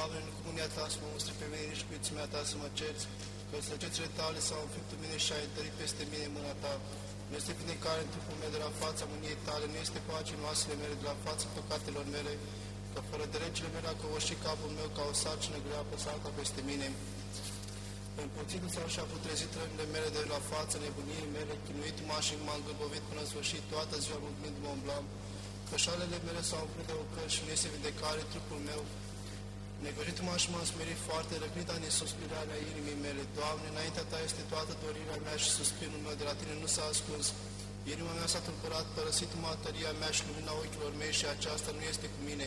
Doamne, în comunia Ta să mă ustre pe mine, nici cu iuțimea Ta să mă cerți, că slăcețile Tale s-au înfipt în mine și ai întărit peste mine mâna Ta. Nu este vindecare în trupul meu de la fața mâniei Tale, nu este pace în oasele mele de la fața păcatelor mele, că fără de regele mele a căușit capul meu ca o sarcină grea păsată peste mine. Împărțit sau și-a putrezit rănile mele de la față nebuniei mele, chinuit m și m-am gârbovit până în sfârșit, toată ziua mă umblam, Cășalele mele s-au umplut de ocări și nu este vindecare trupul meu. Negăjitul și m-am smerit foarte, răgnit ani suspirarea inimii mele. Doamne, înaintea Ta este toată dorirea mea și suspinul meu de la Tine nu s-a ascuns. Inima mea s-a tulburat, părăsit mătăria mea și lumina ochilor mei și aceasta nu este cu mine.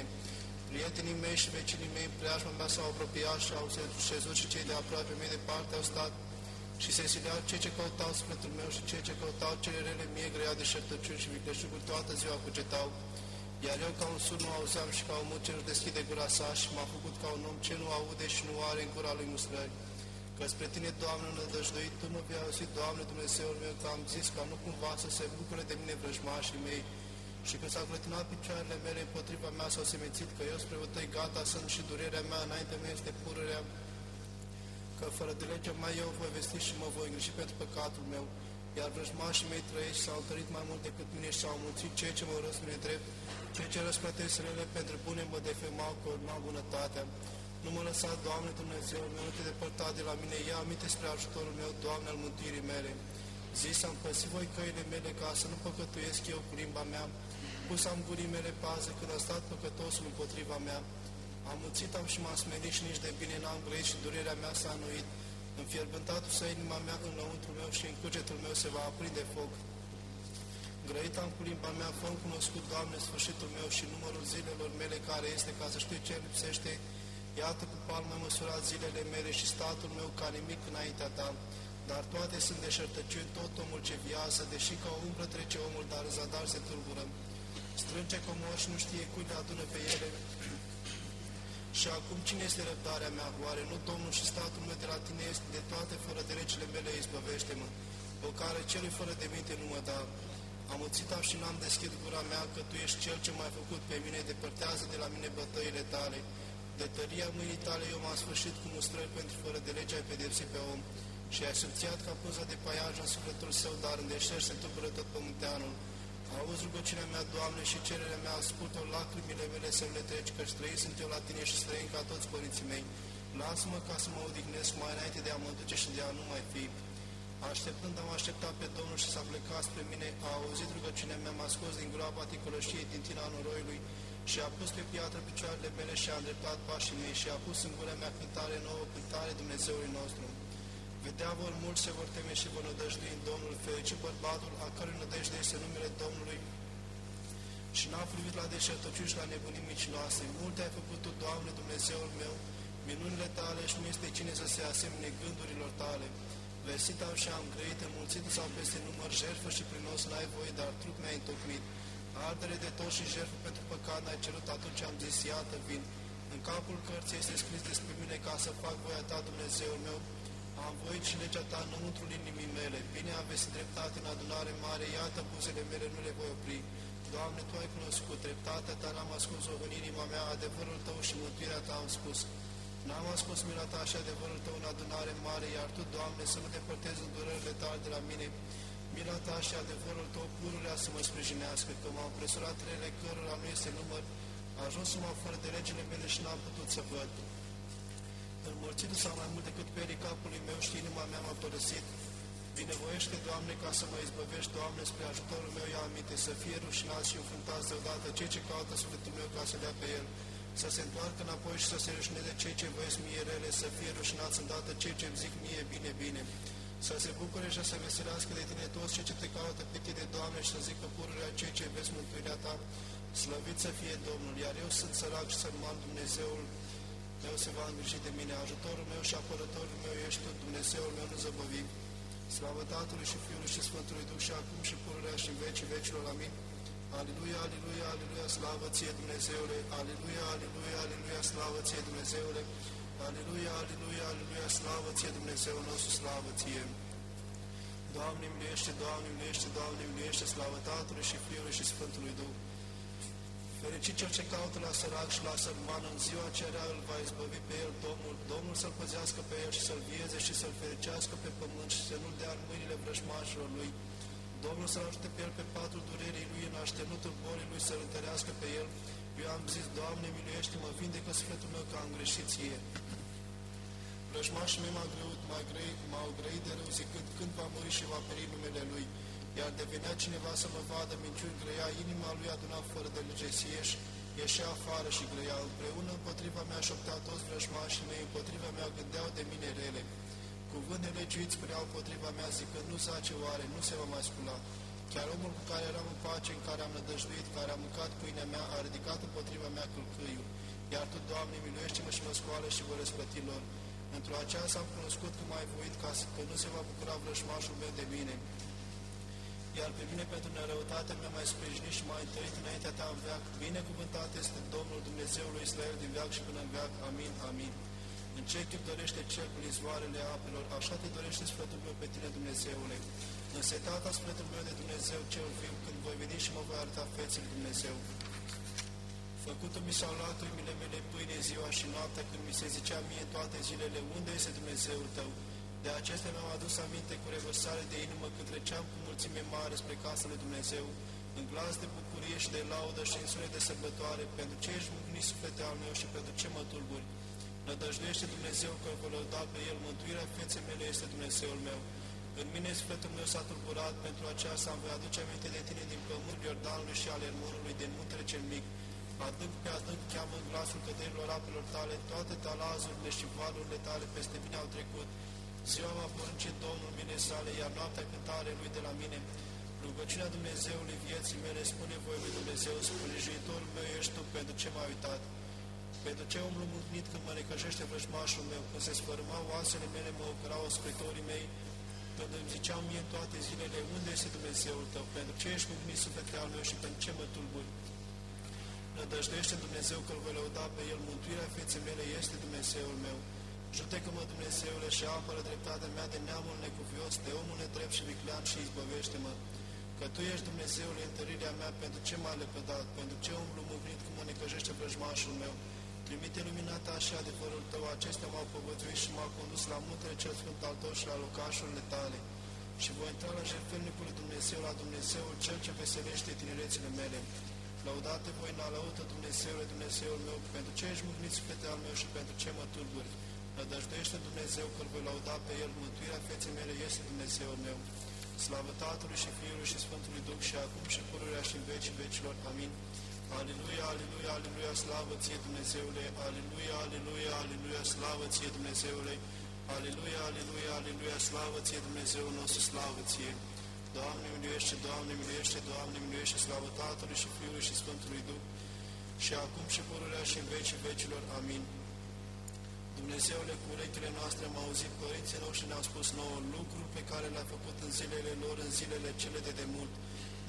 Prietenii mei și vecinii mei, preajma mea s-au apropiat și au șezut și cei de aproape mei departe au stat și se sileau cei ce căutau sfântul meu și cei ce căutau cele rele mie grea de șertăciuni și vicleșuguri toată ziua cugetau. Iar eu ca un sur nu auzeam și ca un mut ce nu deschide gura sa și m-a făcut ca un om ce nu aude și nu are în gura lui mustrări. Că spre tine, Doamne, nădăjduit, Tu mă vei auzi, Doamne, Dumnezeul meu, că am zis ca nu cumva să se bucure de mine vrăjmașii mei, și când s-au clătinat picioarele mele împotriva mea, s-au semințit că eu spre vătăi gata sunt și durerea mea înainte mea este pururea, că fără de legea mai eu voi vesti și mă voi îngriji pentru păcatul meu, iar vrăjmașii mei trăiești s-au întărit mai mult decât mine și s-au mulțit cei ce mă răspune drept, cei ce răsplătesc rele pentru bune mă defemau că urmau bunătatea. Nu mă lăsa, Doamne Dumnezeu, meu, nu te depărta de la mine, ia aminte spre ajutorul meu, Doamne, al mântuirii mele. Zis am păsit voi căile mele ca să nu păcătuiesc eu cu limba mea, pus am gurii mele pază când a stat păcătosul împotriva mea. Am muțit am și m-am smerit și nici de bine n-am grăit și durerea mea s-a anuit. Înfierbântatul să inima mea înăuntru meu și în cugetul meu se va aprinde foc. Grăit am cu limba mea, fă cunoscut, Doamne, sfârșitul meu și numărul zilelor mele care este, ca să știu ce lipsește, iată cu palmă măsurat zilele mele și statul meu ca nimic înaintea ta. Dar toate sunt deșertăciuni, tot omul ce viază, deși ca o umbră trece omul, dar în zadar se tulbură. Strânge comor și nu știe cui le adună pe ele. Și acum cine este răbdarea mea? Oare nu Domnul și statul meu de la tine este de toate fără de regile mele, izbăvește-mă, o care celui fără de minte nu mă da. Am uțit și n-am deschid gura mea, că Tu ești Cel ce m-ai făcut pe mine, depărtează de la mine bătăile Tale. De tăria mâinii Tale eu m-am sfârșit cu mustrări pentru fără de lege ai pedepsit pe om și ai subțiat ca pânza de paiaj în sufletul său, dar în deșert se tulbură tot pământeanul. Auzi rugăciunea mea, Doamne, și cererea mea, ascultă lacrimile mele să le treci, căci trăi sunt eu la Tine și străin ca toți părinții mei. Lasă-mă ca să mă odihnesc mai înainte de a mă duce și de a nu mai fi. Așteptând am așteptat pe Domnul și s-a plecat spre mine, a auzit rugăciunea mea, m-a scos din groapa ticălășiei din tina noroiului și a pus pe piatră picioarele mele și a îndreptat pașii mei și a pus în gura mea cântare nouă, cântare Dumnezeului nostru. Vedea vor mulți se vor teme și vor nădăjdui în Domnul, fericit bărbatul a cărui nădejde este numele Domnului și n-a privit la deșertăciuni și la nebunii micinoase. Multe ai făcut Tu, Doamne, Dumnezeul meu, minunile Tale și nu este cine să se asemene gândurilor Tale. Vestit am și am grăit, înmulțit sau peste număr, jertfă și prinos n-ai voie, dar trup mi-ai întocmit. Ardere de tot și jertfă pentru păcat n-ai cerut atunci am zis, iată vin. În capul cărții este scris despre mine ca să fac voia ta, Dumnezeul meu, am voit și legea ta înăuntru inimii mele. Bine aveți dreptate în adunare mare, iată buzele mele, nu le voi opri. Doamne, Tu ai cunoscut dreptatea Ta, n-am ascuns-o în inima mea, adevărul Tău și mântuirea Ta am spus. N-am ascuns mila Ta și adevărul Tău în adunare mare, iar Tu, Doamne, să nu depărtezi îndurările Tale de la mine. Mila Ta și adevărul Tău pururea să mă sprijinească, că m-am presurat rele cărora nu este număr, a ajuns să mă fără de regele mele și n-am putut să văd. Înmărțitul sau mai mult decât perii capului meu și inima mea m-a părăsit. Binevoiește, Doamne, ca să mă izbăvești, Doamne, spre ajutorul meu, ia aminte, să fie rușinați și înfruntați deodată cei ce caută sufletul meu ca să dea pe el, să se întoarcă înapoi și să se rușineze cei ce voiesc mie rele, să fie rușinați îndată cei ce îmi zic mie bine, bine, să se bucure și să se veselească de tine toți cei ce te caută pe tine, Doamne, și să zică pururea cei ce vezi mântuirea ta, slăvit să fie Domnul, iar eu sunt sărac și sărman Dumnezeul meu se va îngriji de mine, ajutorul meu și apărătorul meu ești tu, Dumnezeul meu nu zăbăvi. Slavă Tatălui și Fiului și Sfântului Duh și acum și pururea și în vecii vecilor. Amin. Aleluia, aleluia, aleluia, slavă ție Dumnezeule, aleluia, aleluia, aleluia, slavă ție Dumnezeule, aleluia, aleluia, aleluia, slavă ție Dumnezeu nostru, slavă ție. Doamne, miliește, Doamne, miliește, Doamne, miliește, slavă Tatălui și Fiului și Sfântului Duh. Fericit cel ce caută la sărac și la sărman, în ziua cerea îl va izbăvi pe el Domnul, Domnul să-l păzească pe el și să-l vieze și să-l fericească pe pământ și să nu-l dea în mâinile vrăjmașilor lui. Domnul să-l ajute pe el pe patul durerii lui, în așternutul bolii lui să-l întărească pe el. Eu am zis, Doamne, miluiește-mă, vindecă sufletul meu că am greșit ție. Vrăjmașii mei m-au grăit, m-au grăit, m-au grăit de rău, zicând, când va muri și va peri numele lui. Iar devenea cineva să mă vadă minciuni, grăia, inima lui aduna fără de lege sieși, ieșea afară și grăia. Împreună împotriva mea șopteau toți vrăjmașii mei, împotriva mea gândeau de mine rele. Cuvânt nelegiuit spuneau împotriva mea, zicând, nu zace oare, nu se va mai scula. Chiar omul cu care eram în pace, în care am nădăjduit, care a mâncat pâinea mea, a ridicat împotriva mea călcâiul. Iar Tu, Doamne, miluiește-mă și mă scoală și vă răsplăti lor. Pentru aceasta am cunoscut că m-ai voit ca să, că nu se va bucura vrăjmașul meu de mine. Iar pe mine pentru nerăutatea mea mai sprijinit și mai întărit înaintea ta în veac. Binecuvântat este Domnul Dumnezeului Israel din veac și până în veac. Amin, amin. În ce chip dorește cercul izvoarele apelor, așa te dorește sfătul meu pe tine, Dumnezeule. Însetata sfătul meu de Dumnezeu cel viu, când voi veni și mă voi arăta fețele Dumnezeu. Făcută mi s-au luat uimile mele pâine ziua și noaptea, când mi se zicea mie toate zilele, unde este Dumnezeul tău? De acestea mi-am adus aminte cu revărsare de inimă când treceam cu mulțime mare spre casa lui Dumnezeu, în glas de bucurie și de laudă și în sunet de sărbătoare, pentru ce ești mâhnit suflete al meu și pentru ce mă tulburi. Nădăjduiește Dumnezeu că vă lăuda pe El, mântuirea feței mele este Dumnezeul meu. În mine sufletul meu s-a tulburat, pentru aceasta îmi voi aduce aminte de tine din pământul Iordanului și al Ermonului, din muntele cel mic. Adânc pe adânc cheamă în glasul căderilor apelor tale, toate talazurile și valurile tale peste mine au trecut. Ziua m-a poruncit Domnul mine sale, iar noaptea cântare lui de la mine. Rugăciunea Dumnezeului vieții mele spune voi lui Dumnezeu, sprijinitorul meu ești tu, pentru ce m-ai uitat. Pentru ce umblă mâhnit când mă necăjește vrăjmașul meu, când se sfărâmau oasele mele, mă ocărau ospritorii mei, când îmi ziceau mie toate zilele, unde este Dumnezeul tău, pentru ce ești mâhnit suflete al meu și pentru ce mă tulburi. Nădăjdește Dumnezeu că îl voi lăuda pe El, mântuirea feței mele este Dumnezeul meu. Judecă-mă, Dumnezeule, și apără dreptatea mea de neamul necuvios, de omul nedrept și viclean și izbăvește-mă. Că Tu ești Dumnezeul întărirea mea, pentru ce m-ai lepădat, pentru ce umblu mâhnit cum mă necăjește vrăjmașul meu. Trimite lumina Ta și adevărul Tău, acestea m-au povățuit și m-au condus la muntele cel sfânt al Tău și la locașurile Tale. Și voi intra la jertfelnicul lui Dumnezeu, la Dumnezeul Cel ce veselește tinerețile mele. Lăudate voi în alăută Dumnezeule, Dumnezeul meu, pentru ce ești mâhnit suflete al meu și pentru ce mă tulburi. Nădăjduiește Dumnezeu că îl voi lauda pe El, mântuirea feței mele este Dumnezeul meu. Slavă Tatălui și Fiului și Sfântului Duh și acum și pururea și în vecii vecilor. Amin. Aleluia, aleluia, aleluia, slavă ție Dumnezeule, aleluia, aleluia, aleluia, slavă ție Dumnezeule, aleluia, aleluia, aleluia, slavă ție Dumnezeu nostru, slavă ție. Doamne, miluiește, Doamne, miluiește, Doamne, miluiește, slavă Tatălui și Fiului și Sfântului Duh, și acum și pururea și în vecii vecilor. Amin. Dumnezeule, cu urechile noastre am auzit părinții noștri ne-au spus nouă lucruri pe care le-a făcut în zilele lor, în zilele cele de demult.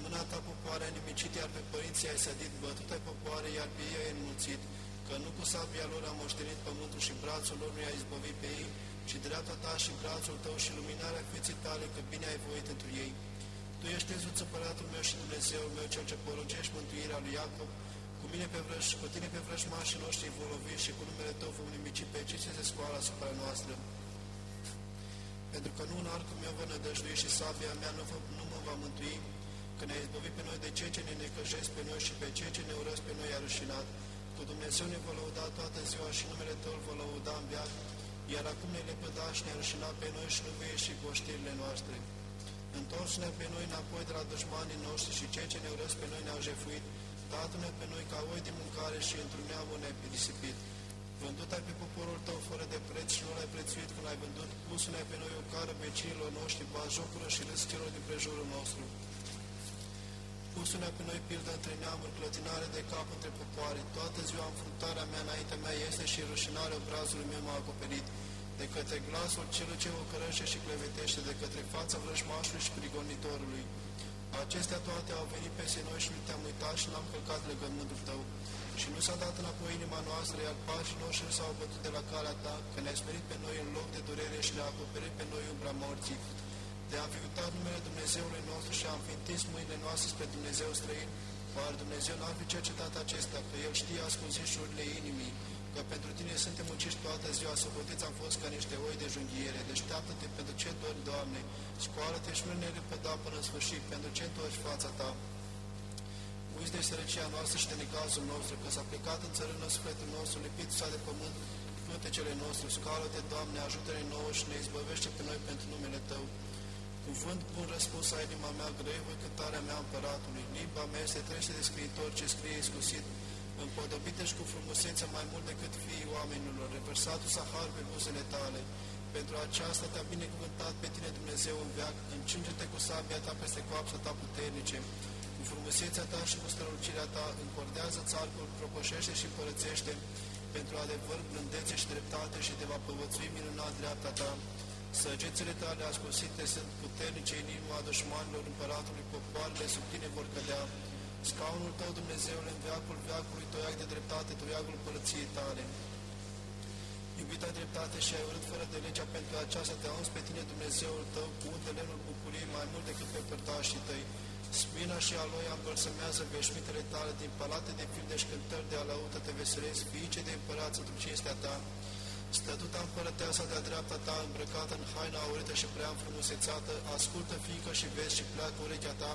Mâna ta popoare a nimicit, iar pe părinții ai sădit, bătut ai popoare, iar pe ei ai înmulțit, că nu cu sabia lor a moștenit pământul și brațul lor nu i-a izbăvit pe ei, ci dreapta ta și brațul tău și luminarea feței tale, că bine ai voit pentru ei. Tu ești însuți împăratul meu și Dumnezeul meu, cel ce poruncești mântuirea lui Iacob, cu mine pe vrăș, cu tine pe vrăjmașii noștri vom lovi și cu numele tău vom nimici pe cei ce se scoală asupra noastră. Pentru că nu în arcul meu vă nădăjdui și sabia mea nu, vă, nu mă va mântui, că ne-ai izbăvit pe noi de cei ce ne necăjesc pe noi și pe cei ce ne urăsc pe noi a rușinat. Cu Dumnezeu ne va lăuda toată ziua și numele Tău îl va lăuda în viață, iar acum ne lepăda și ne-a rușinat pe noi și nu vei ieși cu oștirile noastre. Întorci-ne pe noi înapoi de la dușmanii noștri și cei ce ne urăsc pe noi ne-au jefuit, dată-ne pe noi ca oi de mâncare și într-un neamul ne-ai risipit. Vândut ai pe poporul tău fără de preț și nu l-ai prețuit când ai vândut, pus-ne pe noi o cară vecinilor noștri, jocură și râs celor din prejurul nostru. Pus-ne pe noi pildă între neamuri, clătinare de cap între popoare. Toată ziua înfruntarea mea înaintea mea este și rușinarea obrazului meu m-a acoperit. De către glasul celui ce o cărăște și clevetește, de către fața vrăjmașului și prigonitorului. Acestea toate au venit peste noi și nu te-am uitat și n-am călcat legământul tău. Și nu s-a dat înapoi inima noastră, iar pașii noștri s-au bătut de la calea ta, că ne-ai smerit pe noi în loc de durere și ne-a acoperit pe noi umbra morții. De a fi uitat numele Dumnezeului nostru și a înfintins mâinile noastre spre Dumnezeu străin, Oare Dumnezeu n-ar fi cercetat acesta, că El știe ascunzișurile inimii, că pentru tine suntem munciști toată ziua, să puteți am fost ca niște oi de junghiere. Deșteaptă-te pentru ce dori, Doamne, scoală-te și nu ne repăda până în sfârșit, pentru ce întorci fața Ta. Uiți de sărăcia noastră și de necazul nostru, că s-a plecat în țărână sufletul nostru, lipit s-a de pământ, cele nostru, scoală-te, Doamne, ajută-ne nouă și ne izbăvește pe noi pentru numele Tău. Cuvânt bun răspuns ai inima mea, greu cântarea mea împăratului. Limba mea este trește de scriitor ce scrie iscusit, împodobită și cu frumusețe mai mult decât fiii oamenilor, revărsatul sahar pe buzele tale. Pentru aceasta te-a binecuvântat pe tine Dumnezeu în veac, încinge-te cu sabia ta peste coapsa ta puternice. Cu frumusețea ta și cu strălucirea ta, încordează-ți țarcul, propășește și împărățește, pentru adevăr, blândețe și dreptate și te va povățui minunat dreapta ta. Săgețele tale ascunsite sunt puternice în inima dușmanilor împăratului, popoarele sub tine vor cădea. Scaunul tău, Dumnezeule, în veacul veacului, toiac de dreptate, toiacul părăției tale. Iubita dreptate și ai urât fără de legea pentru aceasta te auzi pe tine, Dumnezeul tău, cu unde lemnul bucuriei mai mult decât pe părtașii tăi. Spina și aloia îmbălsămează veșmitele tale, din palate de filde și șcântări de alăută te veselezi, fiice de împărață tu cinstea ta. Stătuta împărăteasa de-a dreapta ta, îmbrăcată în haina aurită și prea înfrumusețată, ascultă fiică și vezi și pleacă urechea ta,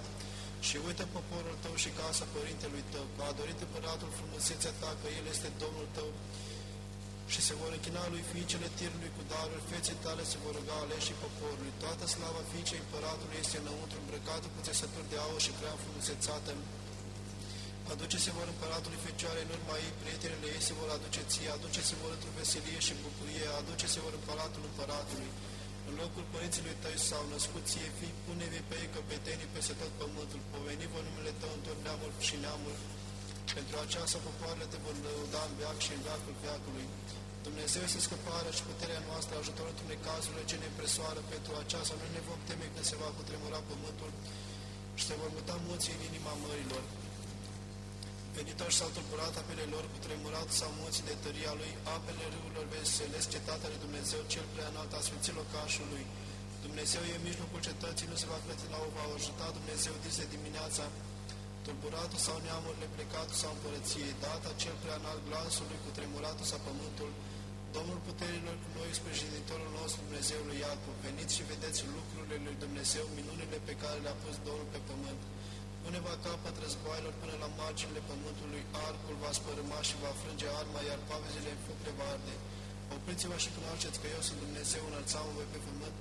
și uită poporul tău și casa părintelui tău, că a dorit împăratul frumusețea ta, că el este Domnul tău, și se vor închina lui fiicele tirului cu daruri, feței tale se vor ruga aleșii poporului. Toată slava fiicei împăratului este înăuntru, îmbrăcată cu țesături de aur și prea frumusețată. Aduce-se vor împăratului fecioare în urma ei, prietenele ei se vor aduce ție, aduce-se vor într-o veselie și bucurie, aduce-se vor împăratul împăratului. În locul părinților tăi s-au născut ție fii, pune-vi pe ei căpetenii peste tot pământul, poveni vă numele tău în tot neamul și neamul. Pentru aceasta popoarele te vor lăuda în veac și în veacul veacului. Dumnezeu este scăparea și puterea noastră, ajutorul în cazurile ce ne presoară pentru aceasta. Nu ne vom teme când se va cutremura pământul și se vor muta munții în inima mărilor. Venitor s-au tulburat apele lor, cu tremurat sau munții de tăria lui, apele râurilor veselesc cetatea lui Dumnezeu cel prea înalt, a sfințit locașul lui. Dumnezeu e în mijlocul cetății, nu se va clăti la o va ajuta Dumnezeu dise dimineața, tulburatul sau neamurile, plecatul sau împărăției, data cel prea înalt glasului, cu tremuratul sau pământul, Domnul puterilor cu noi, sprijinitorul nostru, Dumnezeului Iacob, veniți și vedeți lucrurile lui Dumnezeu, minunile pe care le-a pus Domnul pe pământ. Pune va capăt războaielor până la marginile pământului, arcul va spărâma și va frânge arma, iar pavezile în foc le va arde. Opriți-vă și cunoașteți că eu sunt Dumnezeu, înălțam voi pe pământ,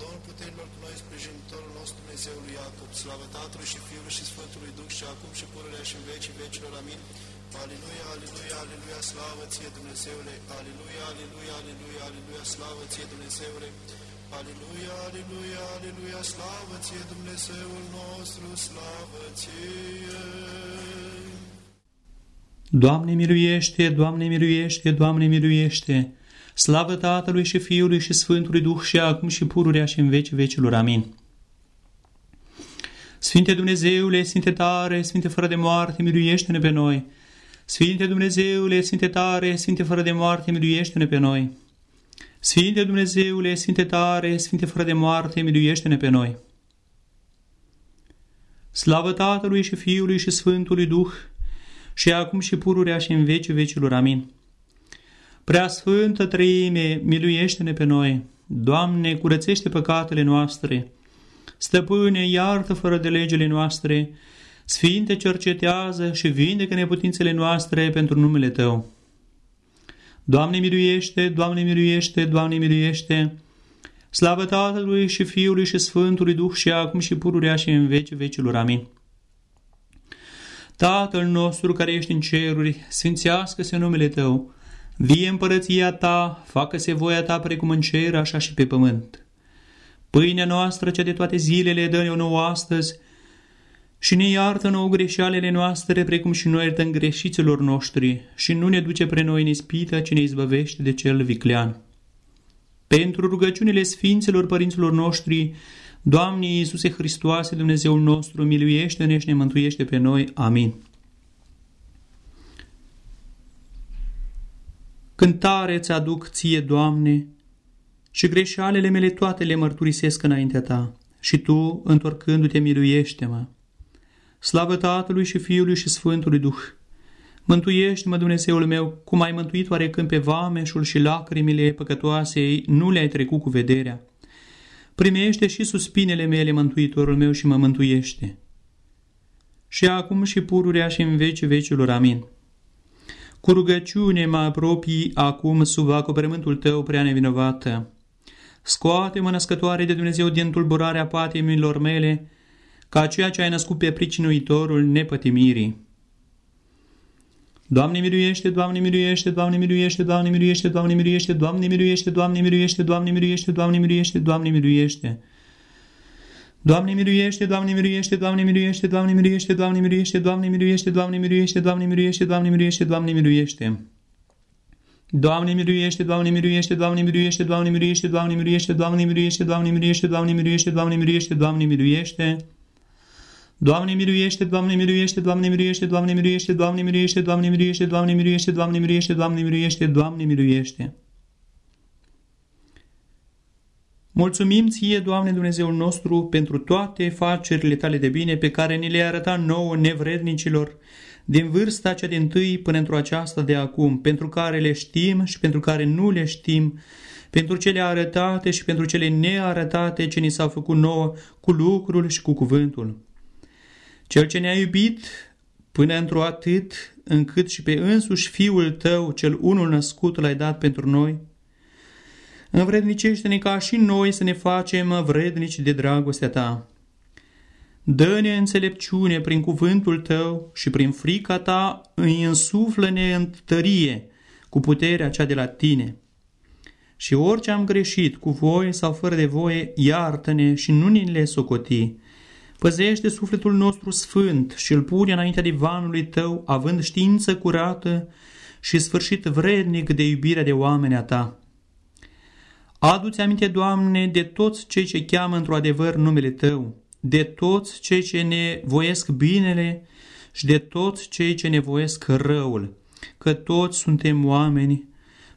Domnul puterilor cu noi, sprijinitorul nostru, Dumnezeului Iacob, slavă Tatălui și Fiului și Sfântului Duh și acum și pururea și în vecii vecilor. Amin. Aleluia, aleluia, aleluia, slavă ție Dumnezeule, aleluia, aleluia, aleluia, aleluia, slavă ție Dumnezeule, aleluia, aleluia, aleluia, slavă ție Dumnezeul nostru, slavă ție. Doamne miluiește, Doamne miluiește, Doamne miluiește, slavă Tatălui și Fiului și Sfântului Duh și acum și pururea și în veci vecilor. Amin. Sfinte Dumnezeule, Sfinte tare, Sfinte fără de moarte, miluiește-ne pe noi, Sfinte Dumnezeule, Sfinte tare, Sfinte fără de moarte, miluiește-ne pe noi. Sfinte Dumnezeule, Sfinte tare, Sfinte fără de moarte, miluiește-ne pe noi. Slavă Tatălui și Fiului și Sfântului Duh, și acum și pururea și în vecii vecilor. Amin. Prea Sfântă Trăime, miluiește-ne pe noi. Doamne, curățește păcatele noastre. Stăpâne, iartă fără de legile noastre, Sfinte, cercetează și vindecă neputințele noastre pentru numele Tău. Doamne miluiește, Doamne miluiește, Doamne miluiește, Slavă Tatălui și Fiului și Sfântului Duh și acum și pururea și în veci vecilor. Amin. Tatăl nostru care ești în ceruri, sfințească-se numele Tău, vie împărăția Ta, facă-se voia Ta precum în cer, așa și pe pământ. Pâinea noastră, cea de toate zilele, dă-ne o nouă astăzi, și ne iartă nouă greșealele noastre, precum și noi iertăm greșiților noștri, și nu ne duce pre noi în ispită, ci ne izbăvește de cel viclean. Pentru rugăciunile Sfinților Părinților noștri, Doamne Iisuse Hristoase, Dumnezeul nostru, miluiește-ne și ne mântuiește pe noi. Amin. Cântare ți aduc ție, Doamne, și greșalele mele toate le mărturisesc înaintea ta, și tu, întorcându-te, miluiește-mă. Slavă Tatălui și Fiului și Sfântului Duh! Mântuiește-mă, Dumnezeul meu, cum ai mântuit oarecând pe vameșul și lacrimile păcătoasei, nu le-ai trecut cu vederea. Primește și suspinele mele, Mântuitorul meu, și mă mântuiește. Și acum și pururea și în vece vecilor. Amin. Cu rugăciune mă apropii acum sub acoperământul tău prea nevinovată. Scoate-mă, născătoare de Dumnezeu, din tulburarea patimilor mele, ca ceea ce ai născut pe pricinuitorul nepătimirii. Doamne miluiește, Doamne miluiește, Doamne miluiește, Doamne miluiește, Doamne miluiește, Doamne miluiește, Doamne miluiește, Doamne miluiește, Doamne miluiește, Doamne miluiește. Doamne miluiește, Doamne miluiește, Doamne miluiește, Doamne miluiește, Doamne miluiește, Doamne miluiește, Doamne miluiește, Doamne miluiește, Doamne miluiește, Doamne miluiește. Doamne miluiește, Doamne miluiește, Doamne miluiește, Doamne miluiește, Doamne miluiește, Doamne miluiește, Doamne miluiește, Doamne miluiește, Doamne miluiește, Doamne miluiește. Doamne miluiește, Doamne miluiește, Doamne miluiește, Doamne miluiește, Doamne miluiește, Doamne miluiește, Doamne miluiește, Doamne miluiește, Doamne miluiește, Doamne miluiește. Mulțumim ție, Doamne Dumnezeul nostru, pentru toate facerile tale de bine pe care ni le-ai arătat nouă nevrednicilor, din vârsta cea din tâi până într-o aceasta de acum, pentru care le știm și pentru care nu le știm, pentru cele arătate și pentru cele nearătate ce ni s-au făcut nouă cu lucrul și cu cuvântul. Cel ce ne-a iubit până într-o atât încât și pe însuși Fiul tău, cel unul născut, l-ai dat pentru noi, învrednicește-ne ca și noi să ne facem vrednici de dragostea ta. Dă-ne înțelepciune prin cuvântul tău și prin frica ta îi însuflă-ne în tărie cu puterea cea de la tine. Și orice am greșit cu voie sau fără de voie, iartă-ne și nu ni le socoti, Păzește sufletul nostru sfânt și îl pune înaintea divanului tău, având știință curată și sfârșit vrednic de iubirea de oameni a ta. Adu-ți aminte, Doamne, de toți cei ce cheamă într-o adevăr numele Tău, de toți cei ce ne voiesc binele și de toți cei ce ne voiesc răul, că toți suntem oameni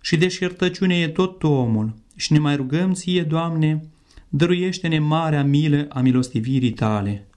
și de șertăciune e tot omul. Și ne mai rugăm ție, Doamne, dăruiește-ne marea milă a milostivirii tale.